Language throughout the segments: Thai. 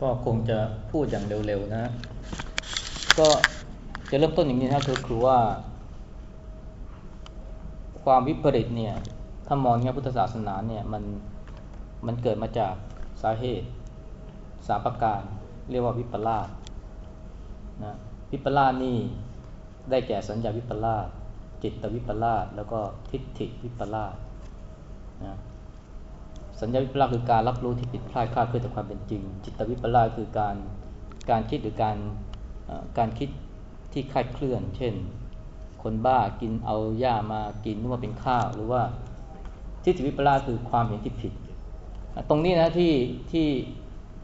ก็คงจะพูดอย่างเร็วๆนะ ก็จะเริ่มต้นอย่างนี้นะคือคือว่า ความวิปริตเนี่ย ถ้ามองในพุทธศาสนาเนี่ยมันมันเกิดมาจากสาเหตุสามประการ เรียกว่าวิปลาสนะวิปลาสนี่ได้แก่สัญญาวิปลาสจิตวิปลาสแล้วก็ทิฏฐิวิปลาสนะ สัญญาวิปลาสคือการรับรู้ที่ผิดพลาดคลาดเคลื่อนจากความเป็นจริง จิตวิปลาสคือการการคิดหรือการการคิดที่คลาดเคลื่อน เช่น คนบ้ากินเอาหญ้ามากินนึกว่าเป็นข้าว หรือว่าทิฏฐิวิปลาสคือความเห็นที่ผิด ตรงนี้นะที่ที่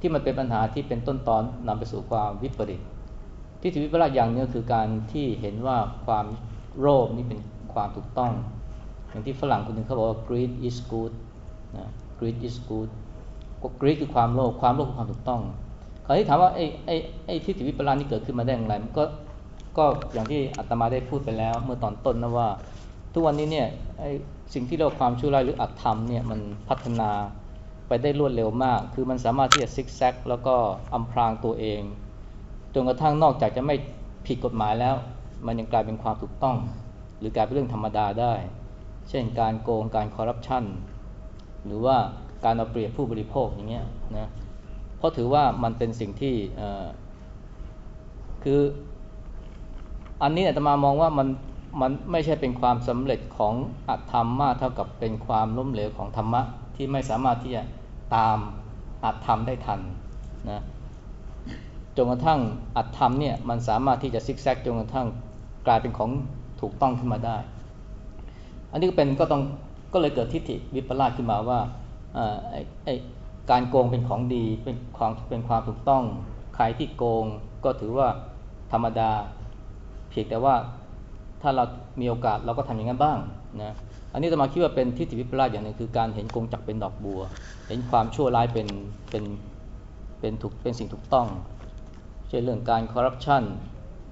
ที่มันเป็นปัญหาที่เป็นต้นตอนนำไปสู่ความวิปริตทิฏฐิวิปลาสอย่างนี้คือการที่เห็นว่าความโลภนี่เป็นความถูกต้อง อย่างที่ฝรั่งคนหนึ่งเขาบอกว่า greed is good นะ greed is good greed คือความโลภความโลภคือความถูกต้องคราวนี้ถามว่าไอ้ไอ้ไอ้ทิฏฐิวิปลาสนี่เกิดขึ้นมาได้อย่างไรมันก็ก็อย่างที่อาตมาได้พูดไปแล้ว เมื่อตอนต้นนะว่า ทุกวันนี้เนี่ยไอ้สิ่งที่เรียกความชั่วร้ายหรืออัตธรรมเนี่ยมันพัฒนาไปได้รวดเร็วมาก คือมันสามารถที่จะซิกแซกแล้วก็อำพรางตัวเอง จนกระทั่งนอกจากจะไม่ผิดกฎหมายแล้ว มันยังกลายเป็นความถูกต้อง หรือกลายเป็นเรื่องธรรมดาได้ เช่นการโกงการคอร์รัปชัน หรือว่าการเอาเปรียบผู้บริโภคอย่างเงี้ยนะเพราะถือว่ามันเป็นสิ่งที่คืออันนี้อาตมามองว่ามันมันไม่ใช่เป็นความสำเร็จของอัตธรรมมากเท่ากับเป็นความล้มเหลวของธรรมะที่ไม่สามารถที่จะตามอัตธรรมได้ทันนะจนกระทั่งอัตธรรมเนี่ยมันสามารถที่จะซิกแซกจนกระทั่งกลายเป็นของถูกต้องขึ้นมาได้ อันนี้ก็เป็นก็ต้อง ก็เลยเกิดทิฏฐิวิปลาสขึ้นมาว่าการโกงเป็นของดีเป็นความเป็นความถูกต้องใครที่โกงก็ถือว่าธรรมดา เพียงแต่ว่าถ้าเรามีโอกาสเราก็ทำอย่างนั้นบ้างนะอันนี้จะมาคิดว่าเป็นทิฏฐิวิปลาสอย่างหนึ่งคือการเห็นโกงจักเป็นดอกบัว เห็นความชั่วร้ายเป็นเป็นเป็นถูกเป็นสิ่งถูกต้องเช่นเรื่องการคอร์รัปชัน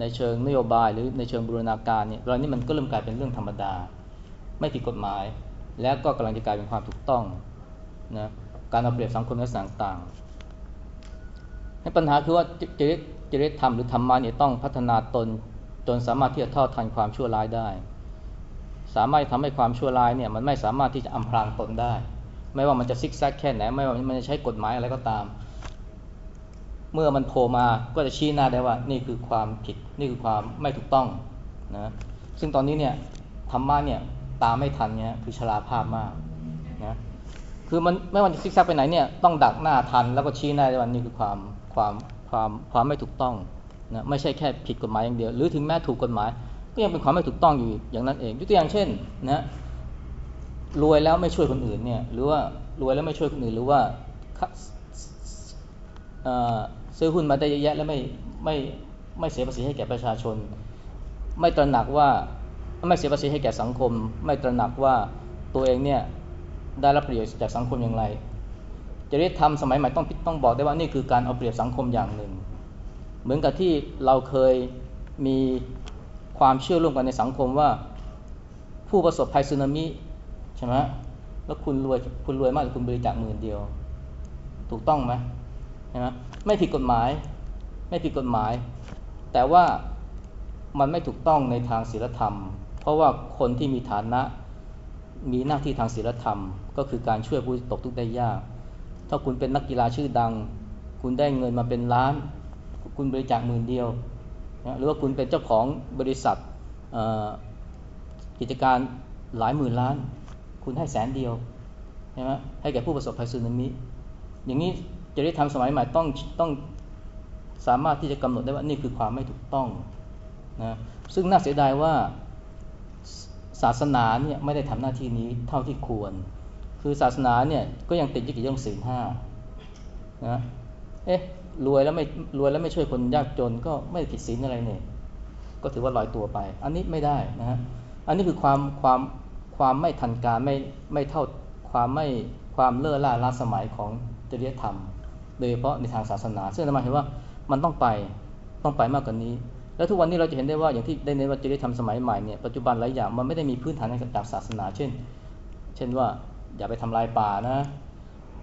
ในเชิงนโยบายหรือในเชิงบูรณาการเนี่ยตอนนี้มันก็เริ่มกลายเป็นเรื่องธรรมดา ไม่ผิดกฎหมาย แล้วก็กำลังจะกลายเป็นความถูกต้องนะการเอาเปรียบสังคมและต่างๆให้ปัญหาคือว่าจริยจริยธรรมหรือธรรมะเนี่ยต้องพัฒนาตนจนสามารถที่จะทอดทันความชั่วร้ายได้ สามารถทำให้ความชั่วร้ายเนี่ยมันไม่สามารถที่จะอำพรางตนได้ ไม่ว่ามันจะซิกแซกแค่ไหนไม่ว่ามันจะใช้กฎหมายอะไรก็ตาม เมื่อมันโผล่มาก็จะชี้หน้าได้ว่านี่คือความผิดนี่คือความไม่ถูกต้องนะซึ่งตอนนี้เนี่ยธรรมะเนี่ย ตามไม่ทันเนี่ยคือชราภาพมากนะคือมันไม่ว่าจะซิกแซกไปไหนเนี่ยต้องดักหน้าทันแล้วก็ชี้หน้าได้ว่านี่คือความความความความไม่ถูกต้องนะไม่ใช่แค่ผิดกฎหมายอย่างเดียว หรือถึงแม้ถูกกฎหมาย ก็ยังเป็นความไม่ถูกต้องอยู่อย่างนั้นเองยกตัวอย่างเช่นนะรวยแล้วไม่ช่วยคนอื่นเนี่ยหรือว่ารวยแล้วไม่ช่วยคนอื่นหรือว่าซื้อหุ้นมาได้เยอะแยะแล้วไม่ไม่ไม่เสียภาษีให้แก่ประชาชน ไม่ตระหนักว่า ไม่เสียภาษีให้แก่สังคม ไม่ตระหนักว่าตัวเองเนี่ยได้รับประโยชน์จากสังคมอย่างไรจะได้ทำสมัยใหม่ต้องต้องบอกได้ว่านี่คือการเอาเปรียบสังคมอย่างหนึ่ง เหมือนกับที่เราเคยมีความเชื่อร่วมกันในสังคมว่า ผู้ประสบภัยสึนามิใช่ไหมแล้วคุณรวยคุณรวยมากคุณบริจาคหมื่นเดียว ถูกต้องไหมใช่ไหมไม่ผิดกฎหมาย ไม่ผิดกฎหมาย แต่ว่ามันไม่ถูกต้องในทางศีลธรรม เพราะว่าคนที่มีฐานะมีหน้าที่ทางศีลธรรม ก็คือการช่วยผู้ตกทุกข์ได้ยาก ถ้าคุณเป็นนักกีฬาชื่อดัง คุณได้เงินมาเป็นล้าน คุณบริจาคหมื่นเดียวนะหรือว่าคุณเป็นเจ้าของบริษัทกิจการหลายหมื่นล้าน คุณให้แสนเดียวใช่ไหมให้แก่ผู้ประสบภัยสึนามิ อย่างนี้จะได้ทำสมัยใหม่ต้องต้องสามารถที่จะกำหนดได้ว่านี่คือความไม่ถูกต้องนะซึ่งน่าเสียดายว่า ศาสนาเนี่ยไม่ได้ทำหน้าที่นี้เท่าที่ควร คือศาสนาเนี่ยก็ยังติดยึดกับเรื่องศีลห้านะเอ๊ะรวยแล้วไม่รวยแล้วไม่ช่วยคนยากจนก็ไม่ผิดศีลอะไรเนี่ยก็ถือว่าลอยตัวไป อันนี้ไม่ได้นะฮะอันนี้คือความความความไม่ทันการไม่ไม่เท่าความไม่ความเล่อล่าล้าสมัยของจริยธรรม โดยเฉพาะในทางศาสนา ซึ่งธรรมาเห็นว่ามันต้องไปต้องไปมากกว่านี้ แล้วทุกวันนี้เราจะเห็นได้ว่าอย่างที่ได้ในว่าจริยธรรมสมัยใหม่เนี่ยปัจจุบันหลายอย่างมันไม่ได้มีพื้นฐานจากศาสนา เช่น เช่นว่าอย่าไปทำลายป่านะ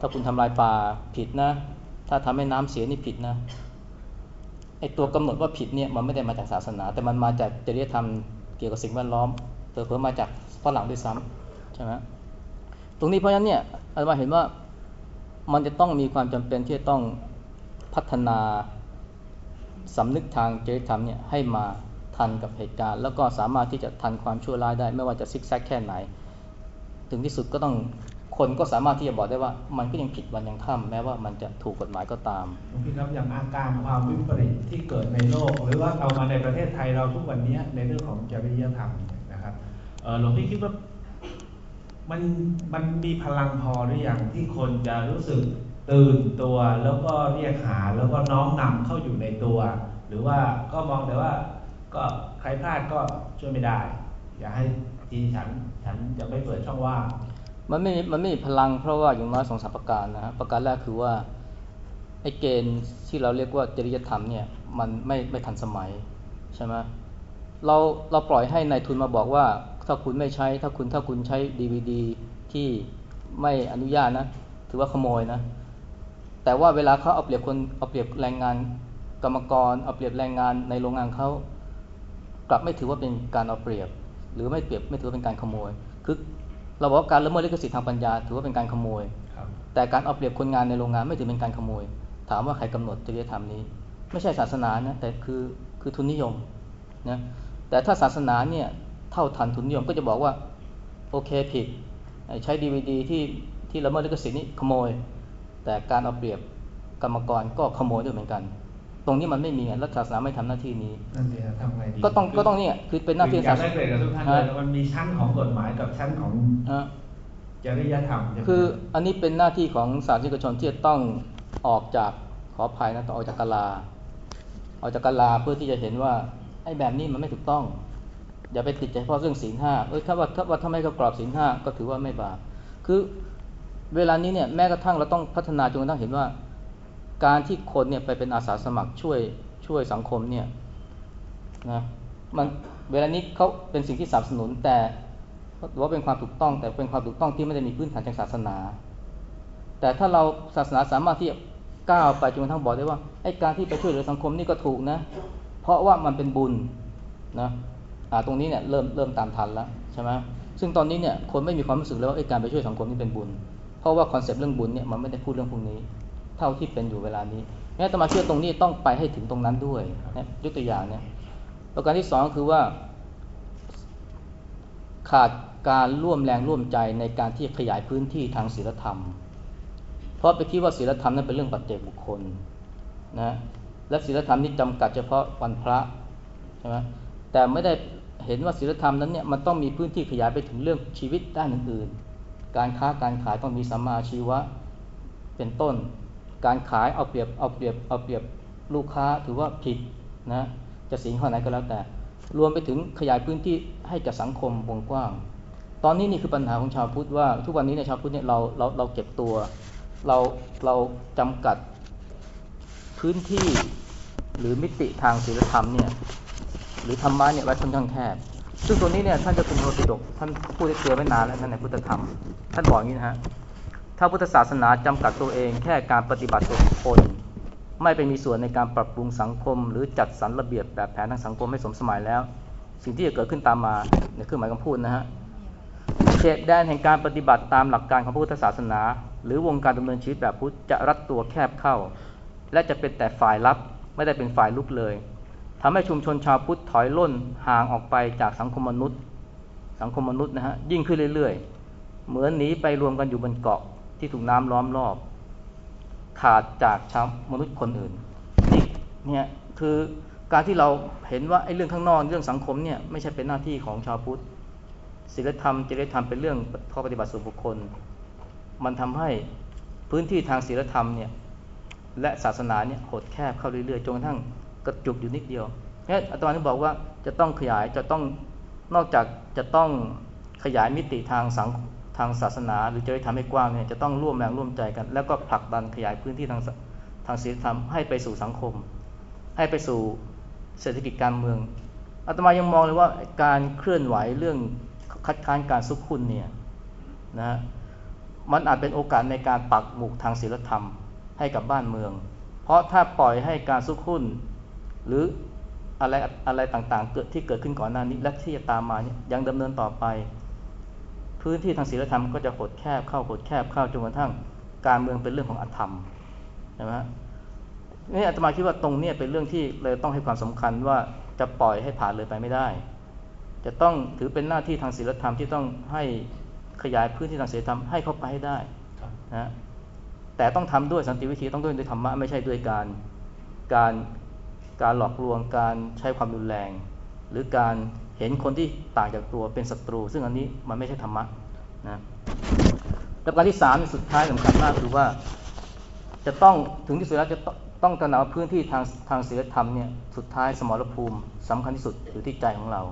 ถ้าคุณทำลายป่าผิดนะ ถ้าทำให้น้ำเสียนี่ผิดนะไอตัวกำหนดว่าผิดเนี่ยมันไม่ได้มาจากศาสนา แต่มันมาจากจริยธรรมเกี่ยวกับสิ่งแวดล้อมเพิ่มมาจากฝรั่งด้วยซ้ำใช่ไหมตรงนี้เพราะฉะนั้นเนี่ยอาจารย์เห็นว่ามันจะต้องมีความจำเป็นที่จะต้องพัฒนา สำนึกทางจริยธรรมเนี่ยให้มาทันกับเหตุการณ์ แล้วก็สามารถที่จะทันความชั่วร้ายได้ ไม่ว่าจะซิกแซกแค่ไหน ถึงที่สุดก็ต้องคนก็สามารถที่จะบอกได้ว่ามันก็ยังผิดวันยังค่ำแม้ว่ามันจะถูกกฎหมายก็ตามพี่ครับอย่างอาการความวิปริตที่เกิดในโลก หรือว่าเอามาในประเทศไทยเราทุกวันนี้ในเรื่องของจริยธรรมนะครับหลวงพี่คิดว่ามันมันมีพลังพอหรือยังที่คนจะรู้สึก ตื่นตัวแล้วก็เรียกหาแล้วก็น้อมนำเข้าอยู่ในตัว หรือว่าก็มองแต่ว่าก็ใครพลาดก็ช่วยไม่ได้ อย่าให้ทีฉันฉันจะไม่เปิดช่องว่างมันไม่มันไม่มีพลังเพราะว่าอย่างน้อยสองสามประการนะฮะประการแรกคือว่าไอ้เกณฑ์ที่เราเรียกว่าจริยธรรมเนี่ยมันไม่ไม่ทันสมัยใช่ไหมเราเราปล่อยให้ในายทุนมาบอกว่า ถ้าคุณไม่ใช้ถ้าคุณถ้าคุณใช้ดีวดีที่ไม่อนุญาตนะ ถือว่าขโมยนะ แต่ว่าเวลาเขาเอาเปรียบคนเอาเปรียบแรงงานกรรมกรเอาเปรียบแรงงานในโรงงานเขากลับไม่ถือว่าเป็นการเอาเปรียบ หรือไม่เปรียบไม่ถือว่าเป็นการขโมย คือเราบอกว่าการละเมิดลิขสิทธิ์ทางปัญญา ถือว่าเป็นการขโมย แต่การเอาเปรียบคนงานในโรงงานไม่ถือเป็นการขโมย ถามว่าใครกำหนดจริยธรรมนี้ ไม่ใช่ศาสนานะแต่คือคือทุนนิยมนะแต่ถ้าศาสนาเนี่ยเท่าทันทุนนิยมก็จะบอกว่าโอเคผิดใช้ดีวดีที่ที่ละเมิดลิขสิทธิ์นี้ขโมย แต่การเอาเปรียบกรรมกรก็ขโมยด้วยเหมือนกัน ตรงนี้มันไม่มีรัฐศาสนาไม่ทำหน้าที่นี้นั่นเองทำไงดีก็ต้องก็ต้องเนี่ยคือเป็นหน้าที่ศาสนาได้เกรดกับทุกท่านเลยมันมีชั้นของกฎหมายกับชั้นของจริยธรรมคืออันนี้เป็นหน้าที่ของศาสนิกชนที่จะต้องออกจากขออภัยนะต้องออกจากกาลาออกจากกาลาเพื่อที่จะเห็นว่าไอ้แบบนี้มันไม่ถูกต้อง อย่าไปติดใจเพราะเรื่องศีลห้าเอ้ยถ้าว่าถ้าว่าทำไมเขากรอบศีลห้าก็ถือว่าไม่บาปคือ เวลานี้เนี่ยแม้กระทั่งเราต้องพัฒนาจนกระทั่งเห็นว่า การที่คนเนี่ยไปเป็นอาสาสมัครช่วยช่วยสังคมเนี่ยนะมันเวลานี้เขาเป็นสิ่งที่สนับสนุนแต่ว่าเป็นความถูกต้อง แต่เป็นความถูกต้องที่ไม่ได้มีพื้นฐานทางศาสนา แต่ถ้าเราศาสนาสามารถที่จะก้าวไปจนกระทั่งบอกได้ว่าไอ้การที่ไปช่วยเหลือสังคมนี่ก็ถูกนะ เพราะว่ามันเป็นบุญนะอ่าตรงนี้เนี่ยเริ่มเริ่มตามทันแล้วใช่ไหมซึ่งตอนนี้เนี่ยคนไม่มีความรู้สึกแล้วว่าไอ้การไปช่วยสังคมนี่เป็นบุญ เพราะว่าคอนเซปต์เรื่องบุญเนี่ยมันไม่ได้พูดเรื่องพวกนี้ เท่าที่เป็นอยู่เวลานี้แม้ตมาเชื่อตรงนี้ต้องไปให้ถึงตรงนั้นด้วยนะยกตัวอย่างเนี่ยประการที่สองคือว่า ขาดการร่วมแรงร่วมใจในการที่ขยายพื้นที่ทางศีลธรรม เพราะไปคิดว่าศีลธรรมนั้นเป็นเรื่องปัจเจกบุคคลนะและศีลธรรมนี้จำกัดเฉพาะวันพระใช่ไหมแต่ไม่ได้เห็นว่าศีลธรรมนั้นเนี่ยมันต้องมีพื้นที่ขยายไปถึงเรื่องชีวิตด้านอื่นๆ การค้าการขายต้องมีสัมมาชีวะเป็นต้น การขายเอาเปรียบเอาเปรียบเอาเปรียบลูกค้าถือว่าผิดนะจะสิงข้อไหนก็แล้วแต่ รวมไปถึงขยายพื้นที่ให้กับสังคมวงกว้าง ตอนนี้นี่คือปัญหาของชาวพุทธว่า ทุกวันนี้ในชาวพุทธเนี่ยเราเราเราเก็บตัวเราเราจำกัดพื้นที่หรือมิติทางศีลธรรมเนี่ยหรือธรรมะเนี่ยไว้ค่อนข้างแคบ ซึ่งตัวนี้เนี่ยท่านจะคุณโรติดกท่านพูดได้เตือนไว้นานแล้วนั่นในพุทธธรรม ท่านบอกอย่างนี้นะฮะถ้าพุทธศาสนาจำกัดตัวเองแค่การปฏิบัติตัวคคลไม่ไปมีส่วนในการปรับปรุงสังคม หรือจัดสรรระเบียบแบบแผนทางสังคมให้สมสมัยแล้ว สิ่งที่จะเกิดขึ้นตามมาในเครื่องหมายคำพูดนะฮะเขตแดนแห่งการปฏิบัติตามหลักการของพุทธศาสนา หรือวงการดำเนินชีวิตแบบพุทธจะรัดตัวแคบเข้า และจะเป็นแต่ฝ่ายรับไม่ได้เป็นฝ่ายลุกเลย ทำให้ชุมชนชาวพุทธถอยล่นห่างออกไปจากสังคมมนุษย์ สังคมมนุษย์นะฮะยิ่งขึ้นเรื่อยๆ เหมือนหนีไปรวมกันอยู่บนเกาะที่ถูกน้ำล้อมรอบ ขาดจากชาวมนุษย์คนอื่นนี่เนี่ยคือการที่เราเห็นว่าไอ้เรื่องข้างนอกเรื่องสังคมเนี่ยไม่ใช่เป็นหน้าที่ของชาวพุทธศีลธรรมจริยธรรมเป็นเรื่องข้อปฏิบัติส่วนบุคคล มันทำให้พื้นที่ทางศีลธรรมเนี่ยและศาสนาเนี่ยหดแคบเข้าเรื่อยๆจนกระทั่ง กระจุกอยู่นิดเดียวเนี่ยอาตมาที่บอกว่าจะต้องขยายจะต้องนอกจากจะต้องขยายมิติทางสังทางศาสนา หรือจะได้ทำให้กว้างเนี่ยจะต้องร่วมแรงร่วมใจกัน แล้วก็ผลักดันขยายพื้นที่ทางทางศีลธรรมให้ไปสู่สังคม ให้ไปสู่เศรษฐกิจการเมืองอาตมายังมองเลยว่าการเคลื่อนไหวเรื่องคัดค้านการซุกคุณเนี่ยนะมันอาจเป็นโอกาสในการปักหมุกทางศีลธรรมให้กับบ้านเมือง เพราะถ้าปล่อยให้การซุกหุ้น หรืออะไรอะไรต่างๆ เกิดที่เกิดขึ้นก่อนหน้านี้ และที่จะตามมาเนี่ยยังดำเนินต่อไป พื้นที่ทางศีลธรรมก็จะหดแคบเข้าหดแคบเข้าจนกระทั่งการเมืองเป็นเรื่องของอธรรมใช่ไหมนี่อาตมาคิดว่าตรงนี้เป็นเรื่องที่เลยต้องให้ความสำคัญว่าจะปล่อยให้ผ่านเลยไปไม่ได้ จะต้องถือเป็นหน้าที่ทางศีลธรรมที่ต้องให้ขยายพื้นที่ทางศีลธรรมให้เข้าไปให้ได้นะแต่ต้องทำด้วยสันติวิธีต้องด้วยด้วยธรรมะไม่ใช่ด้วยการการ การหลอกลวงการใช้ความรุนแรง หรือการเห็นคนที่ต่างจากตัวเป็นศัตรู ซึ่งอันนี้มันไม่ใช่ธรรมะนะประการที่สามสุดท้ายสำคัญมากคือว่า จะต้องถึงที่สุดแล้วจะต้องตระหนักพื้นที่ทางทางศีลธรรมเนี่ยสุดท้ายสมรภูมิสำคัญที่สุดอยู่ที่ใจของเรา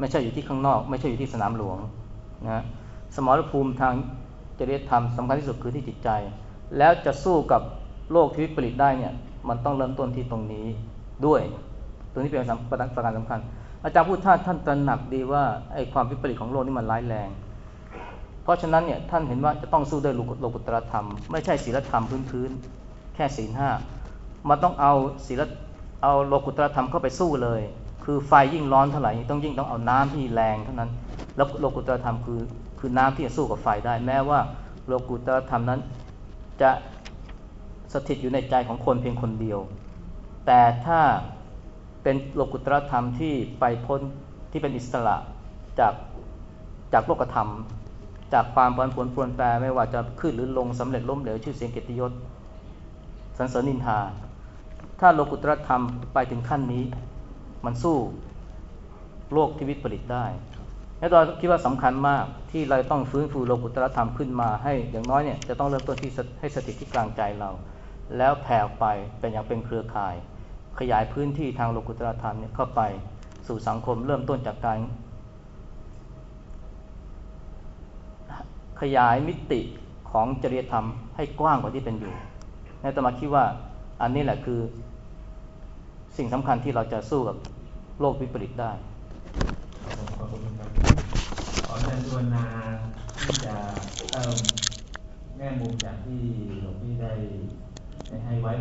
ไม่ใช่อยู่ที่ข้างนอก ไม่ใช่อยู่ที่สนามหลวงนะสมรภูมิทางจริยธรรมสำคัญที่สุดคือที่จิตใจ แล้วจะสู้กับโลกที่วิปริตได้เนี่ยมันต้องเริ่มต้นที่ตรงนี้ ด้วยตรงนี้เป็นประการสำคัญ อาจารย์พูดท่านท่านตระหนักดีว่าไอ้ความวิปริตของโลกนี่มันร้ายแรง เพราะฉะนั้นเนี่ยท่านเห็นว่าจะต้องสู้ด้วยโลกุตรธรรม ไม่ใช่ศีลธรรมพื้นๆแค่ศีลห้ามันต้องเอาศีลเอาโลกุตรธรรมเข้าไปสู้เลย คือไฟยิ่งร้อนเท่าไหร่ต้องยิ่งต้องเอาน้ำที่แรงเท่านั้น แล้วโลกุตรธรรมคือคือน้ำที่จะสู้กับไฟได้ แม้ว่าโลกุตรธรรมนั้นจะสถิตอยู่ในใจของคนเพียงคนเดียว แต่ถ้าเป็นโลกุตรธรรมที่ไปพ้นที่เป็นอิสระจากจากโลกธรรม จากความผันผวนปรวนแปรไม่ว่าจะขึ้นหรือลงสำเร็จล้มเหลวชื่อเสียงเกียรติยศสันเสริญนินทา ถ้าโลกุตรธรรมไปถึงขั้นนี้ มันสู้โลกที่วิปริตได้และเราคิดว่าสำคัญมากที่เราต้องฟื้นฟูโลกุตรธรรมขึ้นมาให้อย่างน้อยเนี่ยจะต้องเริ่มต้นที่ให้สติตที่กลางใจเรา แล้วแผ่ไปเป็นอย่างเป็นเครือข่าย ขยายพื้นที่ทางโลกุตรธรรมเนี่ยเข้าไปสู่สังคมเริ่มต้นจากการ ขยายมิติของจริยธรรมให้กว้างกว่าที่เป็นอยู่ ในตมาคิดว่าอันนี้แหละคือสิ่งสำคัญที่เราจะสู้กับโลกวิปริตได้ขอบคุณครับขอเชิญชวนนาที่จะเติมแง่มุมจากที่หลวงพี่ได้ได้ให้ไว้